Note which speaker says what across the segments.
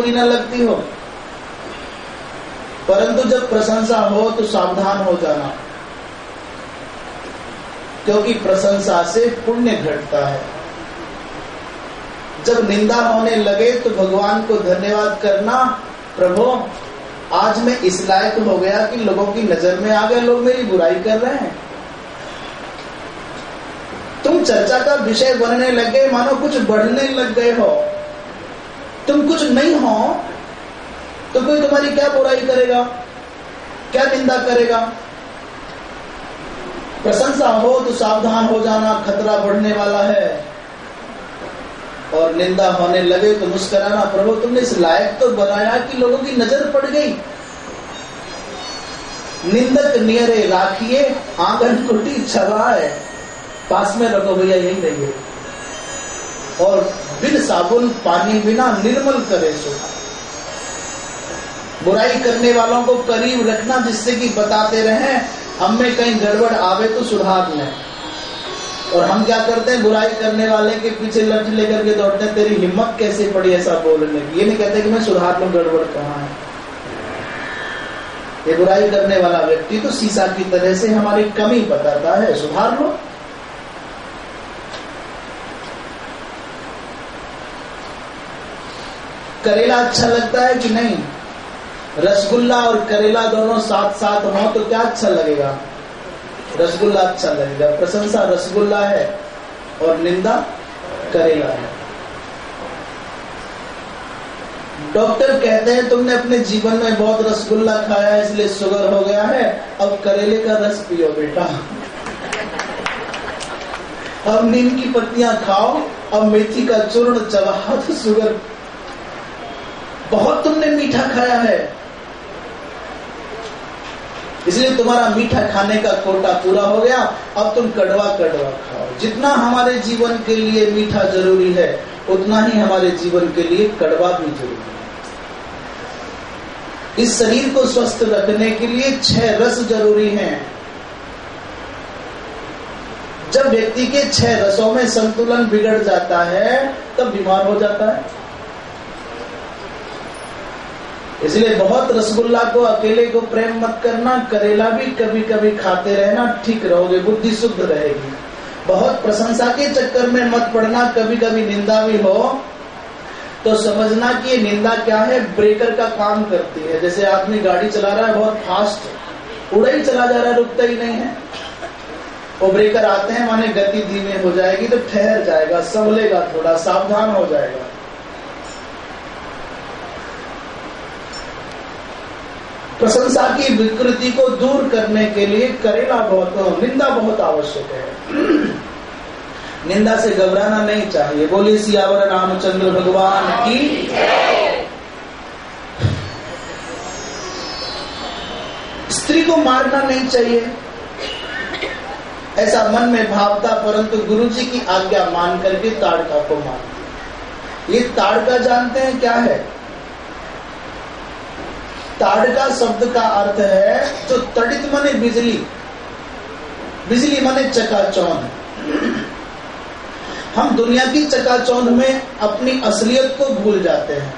Speaker 1: बुरी ना लगती हो। परंतु जब प्रशंसा हो तो सावधान हो जाना। क्योंकि प्रशंसा से पुण्य घटता है। जब निंदा होने लगे तो भगवान को धन्यवाद करना, प्रभु, आज मैं इस लायक हो गया कि लोगों की नज़र में आ गए, लोग मेरी बुराई कर रहे हैं। तुम चर्चा का विषय बनने लग गए मानो कुछ बढ़ने लग गए हो। तुम कुछ नहीं हो तो कोई तुम्हारी क्या बुराई करेगा? क्या निंदा करेगा? प्रशंसा हो तो सावधान हो जाना, खतरा बढ़ने वाला है। और निंदा होने लगे तो मुस्कराना, प्रभु तुमने इस लायक तो बनाया कि लोगों की नज़र पड़ गई। निंदक नियरे राखिए, आँगन कुटी छवाए पास में रखो, भैया, यही नहीं है और बिन साबुन पानी बिना निर्मल करे सो बुराई करने वालों को करीब रखना जिससे कि बताते रहे, हम में कहीं गड़बड़ आवे तो सुधार लें। और हम क्या करते हैं? बुराई करने वाले के पीछे लट लेकर के दौड़ते हैं, तेरी हिम्मत कैसे पड़ी ऐसा बोलने की? ये नहीं कहते कि मैं सुधार लू गड़बड़ कहा है। ये बुराई करने वाला व्यक्ति तो शीशा की तरह से हमारी कमी बताता है, सुधार लो। करेला अच्छा लगता है कि नहीं? रसगुल्ला और करेला दोनों साथ साथ हो तो क्या अच्छा लगेगा? रसगुल्ला अच्छा लगेगा। प्रशंसा रसगुल्ला है और निंदा करेला है। डॉक्टर कहते हैं, तुमने अपने जीवन में बहुत रसगुल्ला खाया है, इसलिए शुगर हो गया है, अब करेले का रस पियो बेटा। अब नीम की पत्तियाँ खाओ, अब मेथी का चूर्ण चबाओ तो शुगर बहुत तुमने मीठा खाया है। इसलिए तुम्हारा मीठा खाने का कोटा पूरा हो गया। अब तुम कड़वा कड़वा खाओ। जितना हमारे जीवन के लिए मीठा ज़रूरी है, उतना ही हमारे जीवन के लिए कड़वा भी ज़रूरी है। इस शरीर को स्वस्थ रखने के लिए छह रस ज़रूरी हैं। जब व्यक्ति के छह रसों में संतुलन बिगड़ जाता है, तब बीमार हो जाता है। इसलिए बहुत रसगुल्ला को, अकेले को प्रेम मत करना, करेला भी कभी कभी खाते रहना ठीक रहोगे, बुद्धि शुद्ध रहेगी। बहुत प्रशंसा के चक्कर में मत पड़ना कभी कभी निंदा भी हो। तो समझना कि निंदा क्या है, ब्रेकर का काम करती है। जैसे आदमी गाड़ी चला रहा है, बहुत फास्ट उड़ा ही चला जा रहा है, रुकता ही नहीं है। वो ब्रेकर आते हैं, माने गति धीमे हो जाएगी तो ठहर जाएगा, संभलेगा थोड़ा, सावधान हो जाएगा। प्रशंसा की विकृति को दूर करने के लिए करेला बहुत निंदा बहुत आवश्यक है। निंदा से घबराना नहीं चाहिए। बोले सियावर रामचंद्र भगवान की स्त्री को मारना नहीं चाहिए। ऐसा मन में भाव था परंतु गुरु जी की आज्ञा मान करके ताड़का को मार ये ताड़का जानते हैं क्या है? ताड़का शब्द का अर्थ है जो तड़ित मने बिजली। बिजली मने चकाचौंध। हम दुनिया की चकाचौंध में अपनी असलियत को भूल जाते हैं।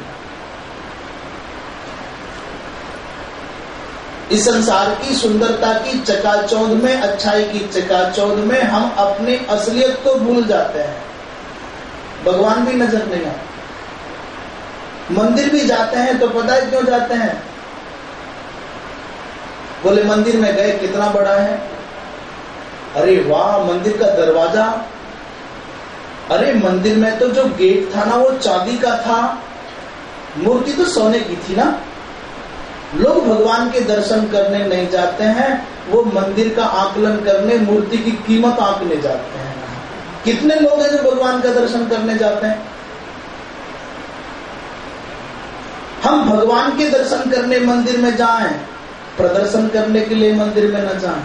Speaker 1: इस संसार की सुंदरता की चकाचौंध में, अच्छाई की चकाचौंध में हम अपनी असलियत को भूल जाते हैं। भगवान भी नज़र नहीं आते। मंदिर भी जाते हैं तो पता है क्यों जाते हैं? बोले, मंदिर में गए, कितना बड़ा है? अरे वाह, मंदिर का दरवाज़ा। अरे, मंदिर में तो जो गेट था ना, वो चांदी का था। मूर्ति तो सोने की थी ना। लोग भगवान के दर्शन करने नहीं जाते हैं, वो मंदिर का आकलन करने, मूर्ति की कीमत आंकने जाते हैं। कितने लोग हैं जो भगवान का दर्शन करने जाते हैं? हम भगवान के दर्शन करने मंदिर में जाएँ प्रदर्शन करने के लिए मंदिर में न जाएँ।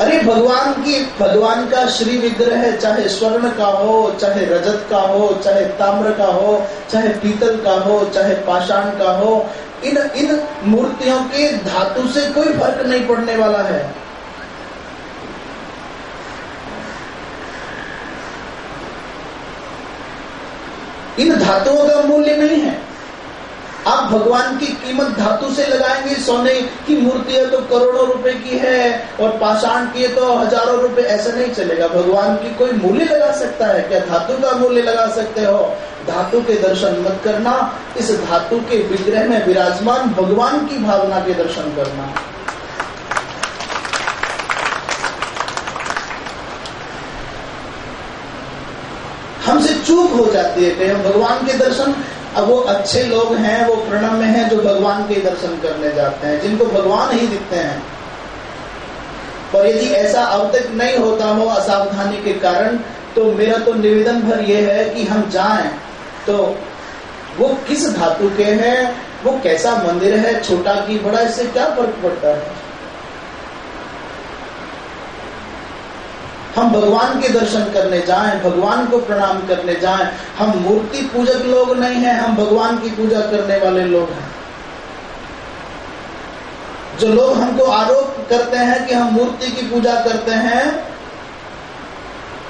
Speaker 1: अरे भगवान की, भगवान का श्री विग्रह चाहे स्वर्ण का हो, चाहे रजत का हो, चाहे ताम्र का हो, चाहे पीतल का हो, चाहे पाषाण का हो, इन इन मूर्तियों के धातु से कोई फ़र्क नहीं पड़ने वाला है। इन धातुओं का मूल्य नहीं है। आप भगवान की कीमत धातु से लगाएँगे, सोने की मूर्ति है तो करोड़ों रुपए की है और पाषाण की है तो हज़ारों रुपए, ऐसा नहीं चलेगा। भगवान की कोई मूल्य लगा सकता है? क्या धातु का मूल्य लगा सकते हो? धातु के दर्शन मत करना, इस धातु के विग्रह में विराजमान भगवान की भावना के दर्शन करना। हमसे चूक हो जाती है कि हम भगवान के दर्शन अब वो अच्छे लोग हैं, वो प्रणम में हैं जो भगवान के दर्शन करने जाते हैं, जिनको भगवान ही दिखते हैं। और यदि ऐसा अब तक नहीं होता हो असावधानी के कारण तो मेरा तो निवेदन भर ये है कि हम जाएँ। तो वो किस धातु के हैं, वो कैसा मंदिर है, छोटा की बड़ा, इससे क्या फ़र्क पड़ता है? हम भगवान के दर्शन करने जाएँ, भगवान को प्रणाम करने जाएँ। हम मूर्ति पूजक लोग नहीं हैं, हम भगवान की पूजा करने वाले लोग हैं। जो लोग हमको आरोप करते हैं कि हम मूर्ति की पूजा करते हैं,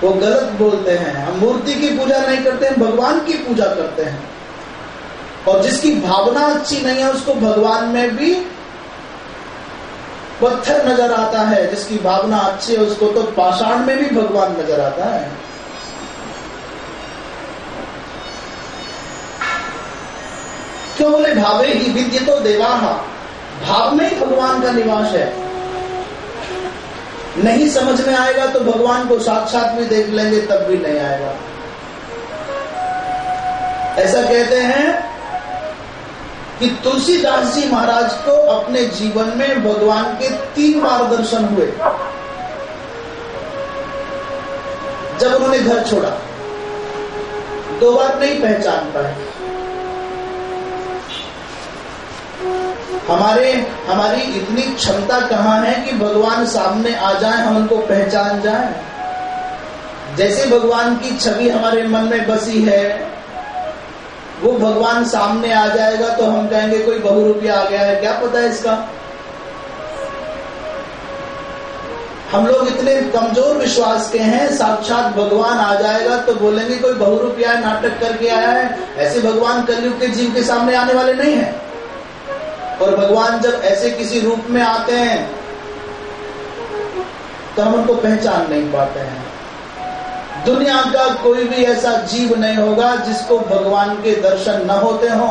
Speaker 1: वो गलत बोलते हैं। हम मूर्ति की पूजा नहीं करते हैं भगवान की पूजा करते हैं। और जिसकी भावना अच्छी नहीं है, उसको भगवान में भी पत्थर नज़र आता है, जिसकी भावना अच्छी है, उसको तो पाषाण में भी भगवान नज़र आता है। क्यों बोले? भावे ही विद्य तो देवाहा। भाव में ही भगवान का निवास है। नहीं समझ में आएगा तो भगवान को साक्षात भी देख लेंगे, तब भी नहीं आएगा। ऐसा कहते हैं कि तुलसीदास जी महाराज को अपने जीवन में भगवान के तीन बार दर्शन हुए। जब उन्होंने घर छोड़ा, दो बार नहीं पहचान पाए। हमारे, हमारी इतनी क्षमता कहाँ है कि भगवान सामने आ जाए, हम उनको पहचान जाए? जैसे भगवान की छवि हमारे मन में बसी है वो भगवान सामने आ जाएगा तो हम कहेंगे, कोई बहु रुपया आ गया है, क्या पता है इसका? हम लोग इतने कमज़ोर विश्वास के हैं, साक्षात भगवान आ जाएगा तो बोलेंगे, कोई बहु रुपया नाटक करके आया है? ऐसे भगवान कलयुग के जीव के सामने आने वाले नहीं है। और भगवान जब ऐसे किसी रूप में आते हैं तो हम उनको पहचान नहीं पाते हैं। दुनिया का कोई भी ऐसा जीव नहीं होगा जिसको भगवान के दर्शन न होते हो।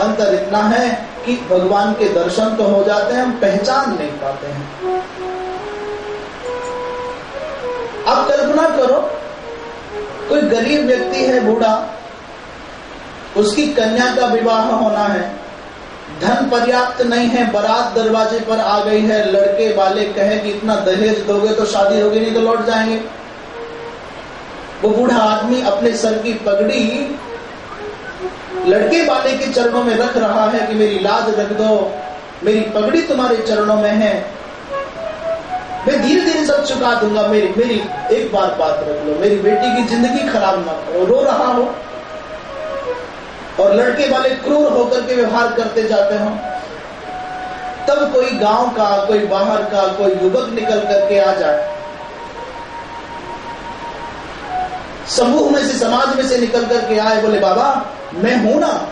Speaker 1: अंतर इतना है कि भगवान के दर्शन तो हो जाते हैं, हम पहचान नहीं पाते हैं। आप कल्पना करो, कोई गरीब व्यक्ति है, बूढ़ा, उसकी कन्या का विवाह होना है, धन पर्याप्त नहीं है, बारात दरवाजे पर आ गई है, लड़के वाले कहे कि इतना दहेज दोगे तो शादी होगी नहीं तो लौट जाएँगे। वो बूढ़ा आदमी अपने सर की पगड़ी लड़के वाले के चरणों में रख रहा है कि मेरी लाज रख दो, मेरी पगड़ी तुम्हारे चरणों में है। मैं धीरे धीरे सब चुका दूँगा, मेरी मेरी एक बार बात रख लो, मेरी बेटी की ज़िंदगी खराब ना करो, रो रहा हो। और लड़के वाले क्रूर होकर के व्यवहार करते जाते हो। तब कोई गाँव का, कोई बाहर का, कोई युवक निकल करके आ जाए। समूह में से, समाज में से निकल करके आए, बोले, बाबा, मैं हूँ ना।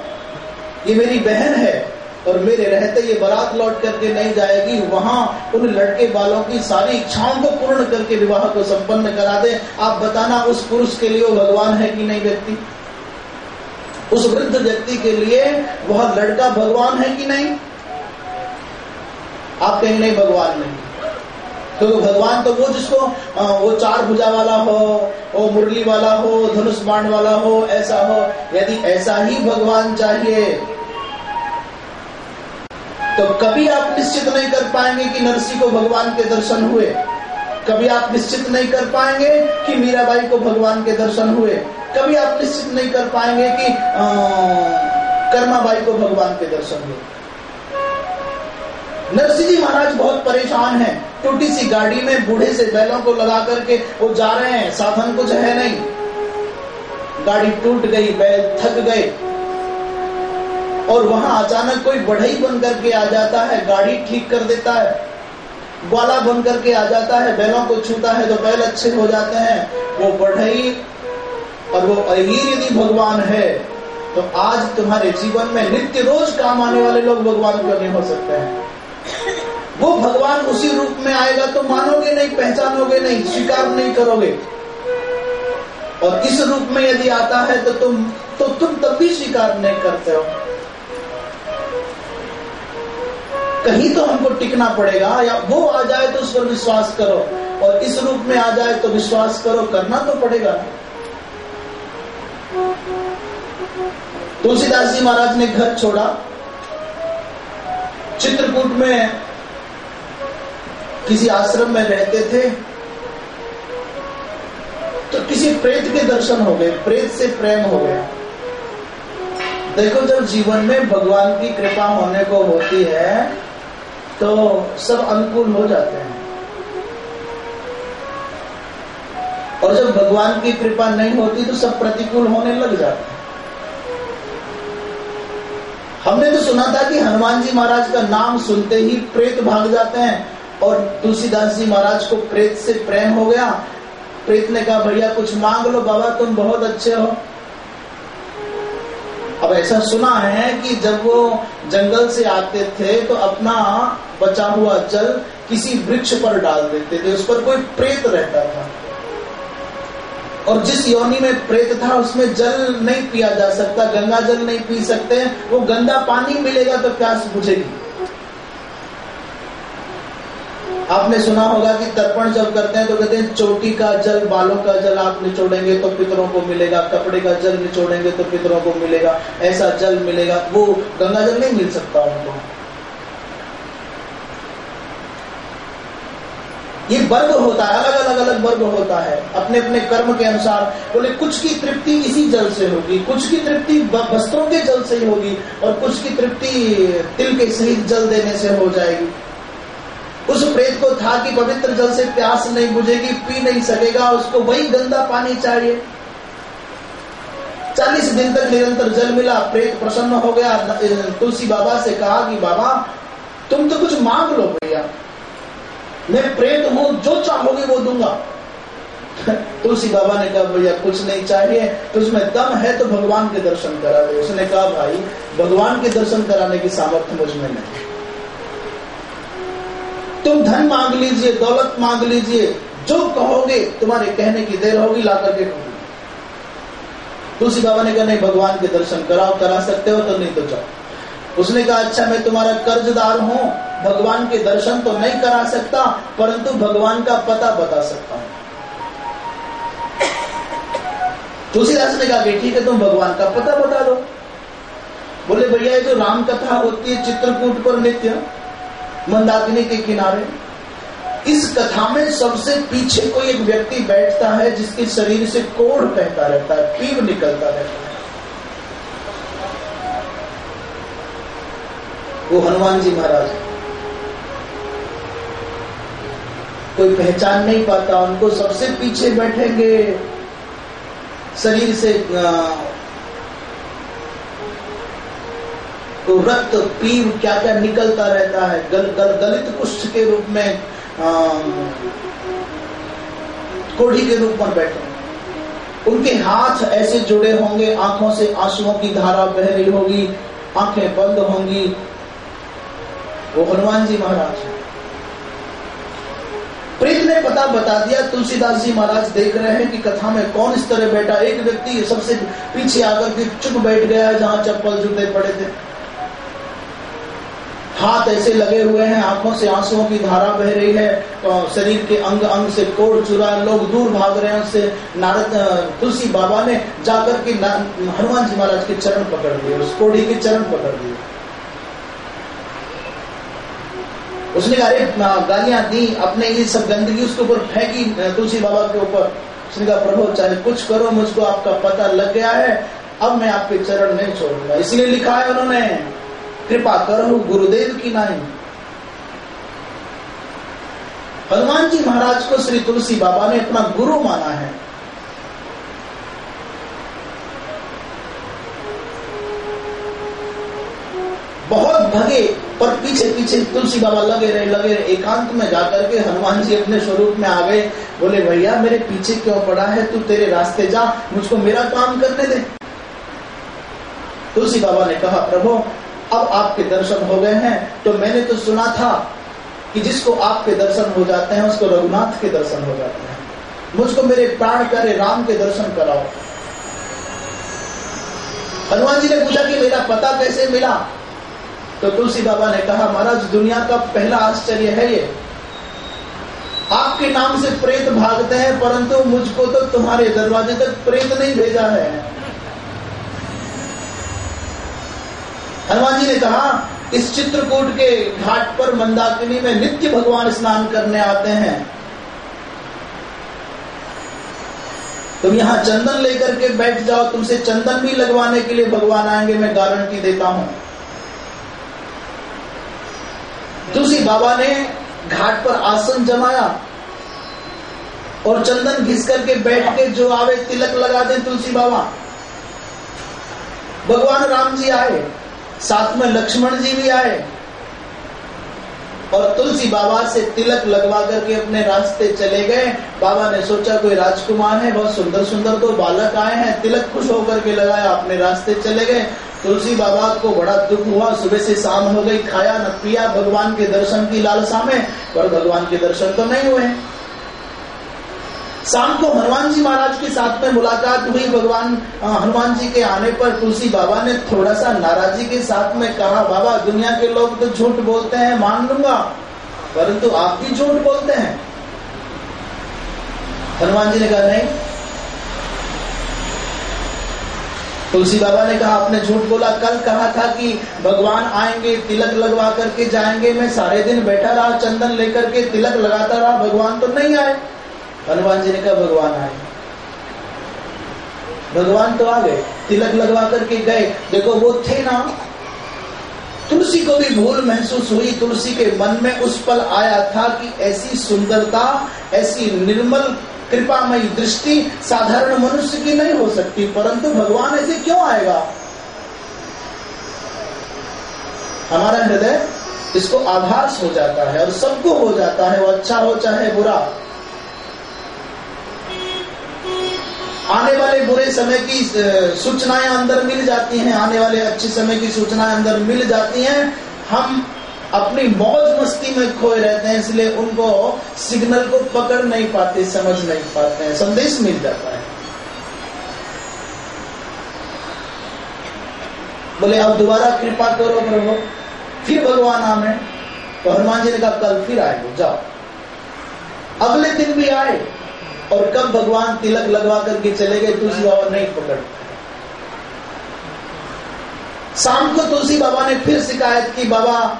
Speaker 1: ये मेरी बहन है और मेरे रहते ये बारात लौट करके नहीं जाएगी। वहाँ उन लड़के वालों की सारी इच्छाओं को पूर्ण करके विवाह को संपन्न करा दे। आप बताना, उस पुरुष के लिए वो भगवान है कि नहीं व्यक्ति? उस वृद्ध व्यक्ति के लिए वह लड़का भगवान है कि नहीं? आप कहीं नहीं, भगवान नहीं। तो भगवान तो वो जिसको आ, वो चार भुजा वाला हो वो मुरली वाला हो धनुष बाण वाला हो ऐसा हो यदि ऐसा ही भगवान चाहिए तो कभी आप निश्चित नहीं कर पाएँगे कि नरसी को भगवान के दर्शन हुए। कभी आप निश्चित नहीं कर पाएँगे कि मीराबाई को भगवान के दर्शन हुए। कभी आप निश्चित नहीं कर पाएँगे कि कर्माबाई को भगवान के दर्शन हुए। नरसिंह जी महाराज बहुत परेशान हैं। टूटी सी गाड़ी में बूढ़े से बैलों को लगा करके वो जा रहे हैं, साधन कुछ है नहीं। गाड़ी टूट गई, बैल थक गए। और वहाँ अचानक कोई बढ़ई बन करके आ जाता है, गाड़ी ठीक कर देता है। ग्वाला बन करके आ जाता है, बैलों को छूता है तो बैल अच्छे हो जाते हैं, वो बढ़ई और वो अहीर यदि भगवान है तो आज तुम्हारे जीवन में नित्य रोज काम आने वाले लोग भगवान क्यों नहीं हो सकते हैं। वो भगवान उसी रूप में आएगा तो मानोगे नहीं, पहचानोगे नहीं, स्वीकार नहीं करोगे। और इस रूप में यदि आता है तो तुम तो तुम तब भी स्वीकार नहीं करते हो। कहीं तो हमको टिकना पड़ेगा, या वो आ जाए तो उस पर विश्वास करो, और इस रूप में आ जाए तो विश्वास करो, करना तो पड़ेगा। तुलसीदास जी महाराज ने घर छोड़ा। चित्रकूट में किसी आश्रम में रहते थे तो किसी प्रेत के दर्शन हो गए, प्रेत से प्रेम हो गया। देखो, जब जीवन में भगवान की कृपा होने को होती है तो सब अनुकूल हो जाते हैं। और जब भगवान की कृपा नहीं होती तो सब प्रतिकूल होने लग जाते हैं। हमने तो सुना था कि हनुमान जी महाराज का नाम सुनते ही प्रेत भाग जाते हैं। और तुलसीदास जी महाराज को प्रेत से प्रेम हो गया। प्रेत ने कहा, भैया, कुछ मांग लो, बाबा, तुम बहुत अच्छे हो। अब ऐसा सुना है कि जब वो जंगल से आते थे तो अपना बचा हुआ जल किसी वृक्ष पर डाल देते थे। उस पर कोई प्रेत रहता था। और जिस योनि में प्रेत था, उसमें जल नहीं पिया जा सकता, गंगा जल नहीं पी सकते। वो गंदा पानी मिलेगा तो प्यास बुझेगी। आपने सुना होगा कि तर्पण जब करते हैं तो कहते हैं चोटी का जल, बालों का जल आप निचोड़ेंगे तो पितरों को मिलेगा, कपड़े का जल निचोड़ेंगे तो पितरों को मिलेगा, ऐसा जल मिलेगा, वो गंगा जल नहीं मिल सकता उनको। ये वर्ग होता है अलग अलग अलग वर्ग होता है अपने अपने कर्म के अनुसार। बोले, कुछ की तृप्ति इसी जल से होगी, कुछ की तृप्ति वस्त्रों के जल से ही होगी, और कुछ की तृप्ति तिल के सहित जल देने से हो जाएगी। उस प्रेत को था कि पवित्र जल से प्यास नहीं बुझेगी, पी नहीं सकेगा, उसको वही गंदा पानी चाहिए। चालीस दिन तक निरंतर जल मिला, प्रेत प्रसन्न हो गया। तुलसी बाबा से कहा कि, बाबा, तुम तो कुछ मांग लो भैया। मैं प्रेत हूँ, जो चाहोगे वो दूँगा। तुलसी बाबा ने कहा, भैया, कुछ नहीं चाहिए तो उसमें दम है तो भगवान के दर्शन करा दे। उसने कहा, भाई, भगवान के दर्शन कराने की सामर्थ्य मुझमें नहीं तुम धन मांग लीजिए, दौलत मांग लीजिए, जो कहोगे तुम्हारे कहने की देर होगी, ला करके तुलसी बाबा ने कहा, नहीं, भगवान के दर्शन कराओ, करा सकते हो तो नहीं तो जाओ। उसने कहा अच्छा मैं तुम्हारा कर्जदार हूँ, भगवान के दर्शन तो नहीं करा सकता, परंतु भगवान का पता बता सकता हूँ। तुलसीदास ने कहा, ठीक है, तुम भगवान का पता बता दो। बोले, भैया जो राम कथा होती है, चित्रकूट पर नित्य मंदाकिनी के किनारे। इस कथा में सबसे पीछे कोई एक व्यक्ति बैठता है जिसके शरीर से कोड़ बहता रहता है पीव निकलता रहता है। वो हनुमान जी महाराज। कोई पहचान नहीं पाता, उनको सबसे पीछे बैठेंगे। शरीर से तो रक्त पीव क्या क्या निकलता रहता है? गल, गल, गलित कुष्ठ के रूप में कोढ़ी के रूप में बैठे उनके हाथ ऐसे जुड़े होंगे आँखों से आंसुओं की धारा बह रही होगी आँखें बंद होंगी। वो हनुमान जी महाराज प्रीत ने पता बता दिया तुलसीदास जी महाराज देख रहे हैं कि कथा में कौन इस तरह बैठा। एक व्यक्ति सबसे पीछे आकर के चुप बैठ गया जहाँ चप्पल जूते पड़े थे। हाथ ऐसे लगे हुए हैं, आँखों से आंसुओं की धारा बह रही है तो शरीर के अंग अंग से कोड़ चुरा लोग दूर भाग रहे हैं, उससे नारद तुलसी बाबा ने जाकर के हनुमान जी महाराज के चरण पकड़ लिए, उस कोड़ी के चरण पकड़ लिए। उसने कहा गालियाँ दी, अपने ये सब गंदगी उसके ऊपर फेंकी तुलसी बाबा के ऊपर। उसने कहा, प्रभु, चाहे कुछ करो, मुझको आपका पता लग गया है, अब मैं आपके चरण नहीं छोड़ूँगा। इसलिए लिखा है उन्होंने कृपा करो गुरुदेव की नहीं हनुमान जी महाराज को श्री तुलसी बाबा ने अपना गुरु माना है। बहुत भगे पर पीछे पीछे तुलसी बाबा लगे रहे लगे रहे। एकांत में जाकर के हनुमान जी अपने स्वरूप में आ गए। बोले, भैया, मेरे पीछे क्यों पड़ा है? तू तेरे रास्ते जा, मुझको मेरा काम करने दे। तुलसी बाबा ने कहा, प्रभु अब आपके दर्शन हो गए हैं। तो मैंने तो सुना था कि जिसको आपके दर्शन हो जाते हैं, उसको रघुनाथ के दर्शन हो जाते हैं। मुझको मेरे प्राण करे राम के दर्शन कराओ। हनुमान जी ने पूछा कि मेरा पता कैसे मिला? तो तुलसी बाबा ने कहा, महाराज, दुनिया का पहला आश्चर्य है ये। आपके नाम से प्रेत भागते हैं, परंतु मुझको तो तुम्हारे दरवाजे तक प्रेत नहीं भेजा है। हनुमान जी ने कहा, इस चित्रकूट के घाट पर मंदाकिनी में नित्य भगवान स्नान करने आते हैं। तुम यहाँ चंदन लेकर के बैठ जाओ, तुमसे चंदन भी लगवाने के लिए भगवान आएँगे, मैं गारंटी देता हूँ। तुलसी बाबा ने घाट पर आसन जमाया और चंदन घिस करके बैठ के जो आवे, तिलक लगा दे तुलसी बाबा। भगवान राम जी आए। साथ में लक्ष्मण जी भी आए और तुलसी बाबा से तिलक लगवा करके अपने रास्ते चले गए। बाबा ने सोचा, कोई राजकुमार है, बहुत सुंदर सुंदर तो बालक आए हैं। तिलक खुश होकर के लगाया, अपने रास्ते चले गए। तुलसी बाबा को बड़ा दुख हुआ। सुबह से शाम हो गई, खाया न पिया। भगवान के दर्शन की लालसा में, पर भगवान के दर्शन तो नहीं हुए। शाम को हनुमान जी महाराज के साथ में मुलाकात हुई। भगवान हनुमान जी के आने पर तुलसी बाबा ने थोड़ा सा नाराजी के साथ में कहा, बाबा, दुनिया के लोग तो झूठ बोलते हैं, मान लूँगा, परंतु आप भी झूठ बोलते हैं। हनुमान जी ने कहा, नहीं। तुलसी बाबा ने कहा, आपने झूठ बोला। कल कहा था कि भगवान आएँगे, तिलक लगवा करके जाएँगे। मैं सारे दिन बैठा रहा, चंदन लेकर के तिलक लगाता रहा, भगवान तो नहीं आए। हनुमान जी ने कहा, भगवान आए। भगवान तो आ गए। तिलक लगवा करके गए। देखो, वो थे ना, तुलसी को भी भूल महसूस हुई। तुलसी के मन में उस पल आया था कि ऐसी सुंदरता, ऐसी निर्मल, कृपामयी दृष्टि साधारण मनुष्य की नहीं हो सकती। परंतु भगवान ऐसे क्यों आएगा? हमारा हृदय इसको आभास हो जाता है और सबको हो जाता है, वो अच्छा हो चाहे बुरा। आने वाले बुरे समय की सूचनाएँ अंदर मिल जाती हैं, आने वाले अच्छे समय की सूचनाएँ अंदर मिल जाती हैं। हम अपनी मौज मस्ती में खोए रहते हैं, इसलिए उनको सिग्नल को पकड़ नहीं पाते, समझ नहीं पाते हैं, संदेश मिल जाता है। बोले, अब दोबारा कृपा करो प्रभु, फिर भगवान आमे। तो हनुमान जी ने कहा, कल फिर आएँगे जाओ। अगले दिन भी आए। और कब भगवान तिलक लगवा करके चले गए, तुलसी बाबा नहीं पकड़। शाम को तुलसी बाबा ने फिर शिकायत की, बाबा,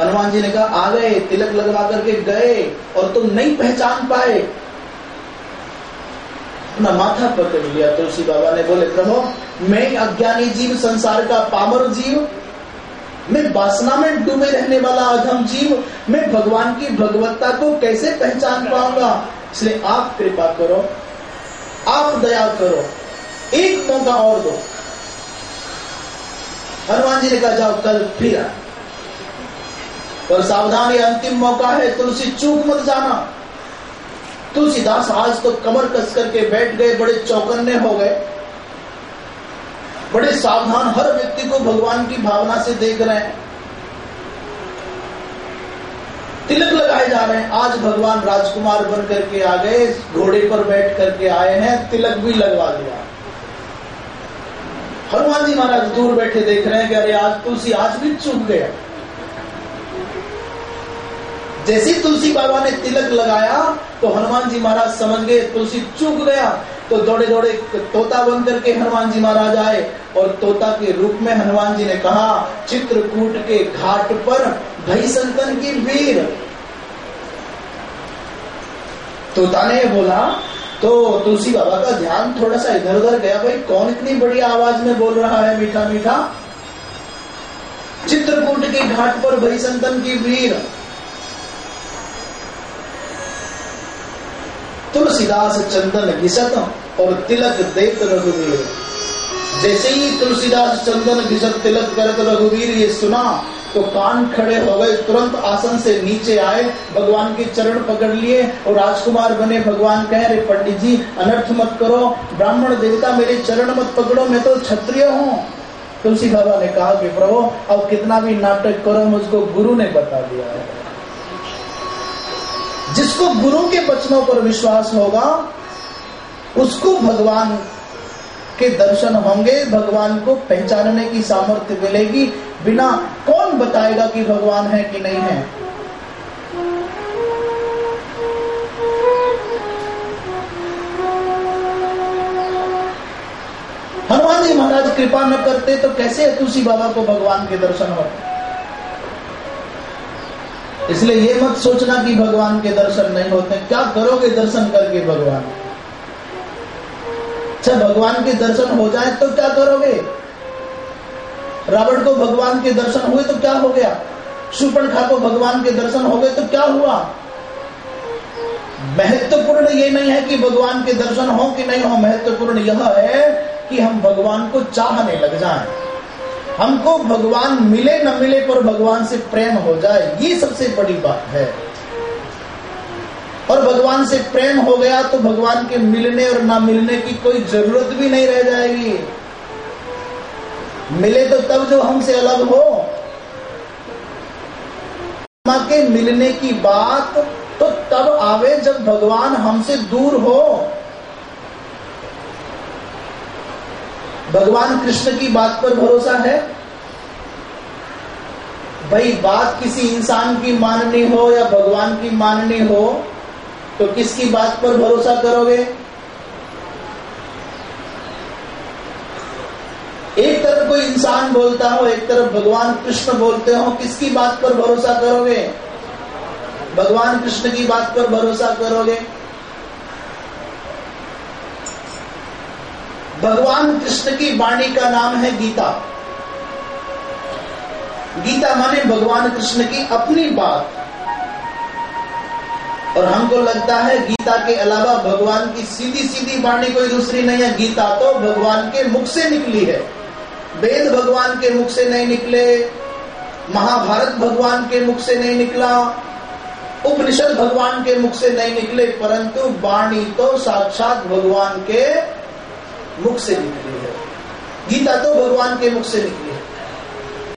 Speaker 1: हनुमान जी ने कहा, आ गए, तिलक लगवा करके गए और तुम नहीं पहचान पाए। अपना माथा पकड़ लिया तुलसी बाबा ने, बोले, प्रभु, मैं अज्ञानी जीव, संसार का पामर जीव, मैं वासना में डूबे रहने वाला अधम जीव, मैं भगवान की भगवत्ता को कैसे पहचान पाऊँगा? इसलिए आप कृपा करो, आप दया करो, एक मौका और दो। हनुमान जी ने कहा, जाओ, कल फिर और सावधान ये अंतिम मौका है, तुलसी चूक मत जाना। तुलसीदास आज तो कमर कस करके बैठ गए, बड़े चौकन्ने हो गए। बड़े सावधान हर व्यक्ति को भगवान की भावना से देख रहे हैं। तिलक लगाए जा रहे हैं। आज भगवान राजकुमार बन करके आ गए घोड़े पर बैठ करके आए हैं, तिलक भी लगवा दिया। हनुमान जी महाराज दूर बैठे देख रहे हैं कि अरे आज तुलसी आज भी चूक गया। जैसे तुलसी बाबा ने तिलक लगाया तो हनुमान जी महाराज समझ गए, तुलसी चूक गया। तो दौड़े दौड़े तोता बन करके हनुमान जी महाराज आए और तोता के रूप में हनुमान जी ने कहा, चित्रकूट के घाट पर भई संतन की वीर। तोता ने बोला तो तुलसी बाबा का ध्यान थोड़ा सा इधर उधर गया, भाई, कौन इतनी बड़ी आवाज़ में बोल रहा है मीठा मीठा चित्रकूट के घाट पर भई संतन की वीर। तुलसीदास चंदन घिसत और तिलक देत रघुवीर। जैसे ही तुलसीदास चंदन घिसत, तिलक करत रघुवीर, ये सुना तो कान खड़े हो गए, तुरंत आसन से नीचे आए, भगवान के चरण पकड़ लिए और राजकुमार बने। भगवान कह रहे, पंडित जी, अनर्थ मत करो, ब्राह्मण देवता मेरे चरण मत पकड़ो, मैं तो क्षत्रिय हूँ। तुलसी बाबा ने कहा कि प्रभु, अब कितना भी नाटक करो, मुझको गुरु ने बता दिया है। जिसको गुरु के वचनों पर विश्वास होगा, उसको भगवान के दर्शन होंगे, भगवान को पहचानने की सामर्थ्य मिलेगी बिना कौन बताएगा कि भगवान है कि नहीं है? हनुमान जी महाराज कृपा न करते तो कैसे तुलसी बाबा को भगवान के दर्शन होते इसलिए ये मत सोचना कि भगवान के दर्शन नहीं होते। क्या करोगे दर्शन करके भगवान? अच्छा भगवान के दर्शन हो जाए तो क्या करोगे? रावण को भगवान के दर्शन हुए तो क्या हो गया? सुपर्णखा को भगवान के दर्शन हो गए तो क्या हुआ? महत्वपूर्ण ये नहीं है कि भगवान के दर्शन हो कि नहीं हो, महत्वपूर्ण यह है कि हम भगवान को चाहने लग जाएँ। हमको भगवान मिले न मिले पर भगवान से प्रेम हो जाए, ये सबसे बड़ी बात है। और भगवान से प्रेम हो गया तो भगवान के मिलने और ना मिलने की कोई ज़रूरत भी नहीं रह जाएगी। मिले तो तब जो हमसे अलग हो। के मिलने की बात तो तब आवे जब भगवान हमसे दूर हो। भगवान कृष्ण की बात पर भरोसा है? भाई, बात किसी इंसान की माननी हो या भगवान की माननी हो तो किसकी बात पर भरोसा करोगे एक तरफ़ कोई इंसान बोलता हो, एक तरफ़ भगवान कृष्ण बोलते हो, किसकी बात पर भरोसा करोगे? भगवान कृष्ण की बात पर भरोसा करोगे? भगवान कृष्ण की वाणी का नाम है गीता। गीता माने भगवान कृष्ण की अपनी बात। और हमको लगता है गीता के अलावा भगवान की सीधी सीधी वाणी कोई दूसरी नहीं है। गीता तो भगवान के मुख से निकली है। वेद भगवान के मुख से नहीं निकले, महाभारत भगवान के मुख से नहीं निकला, उपनिषद भगवान के मुख से नहीं निकले, परंतु वाणी तो साक्षात भगवान के मुख से निकली है। गीता तो भगवान के मुख से निकली।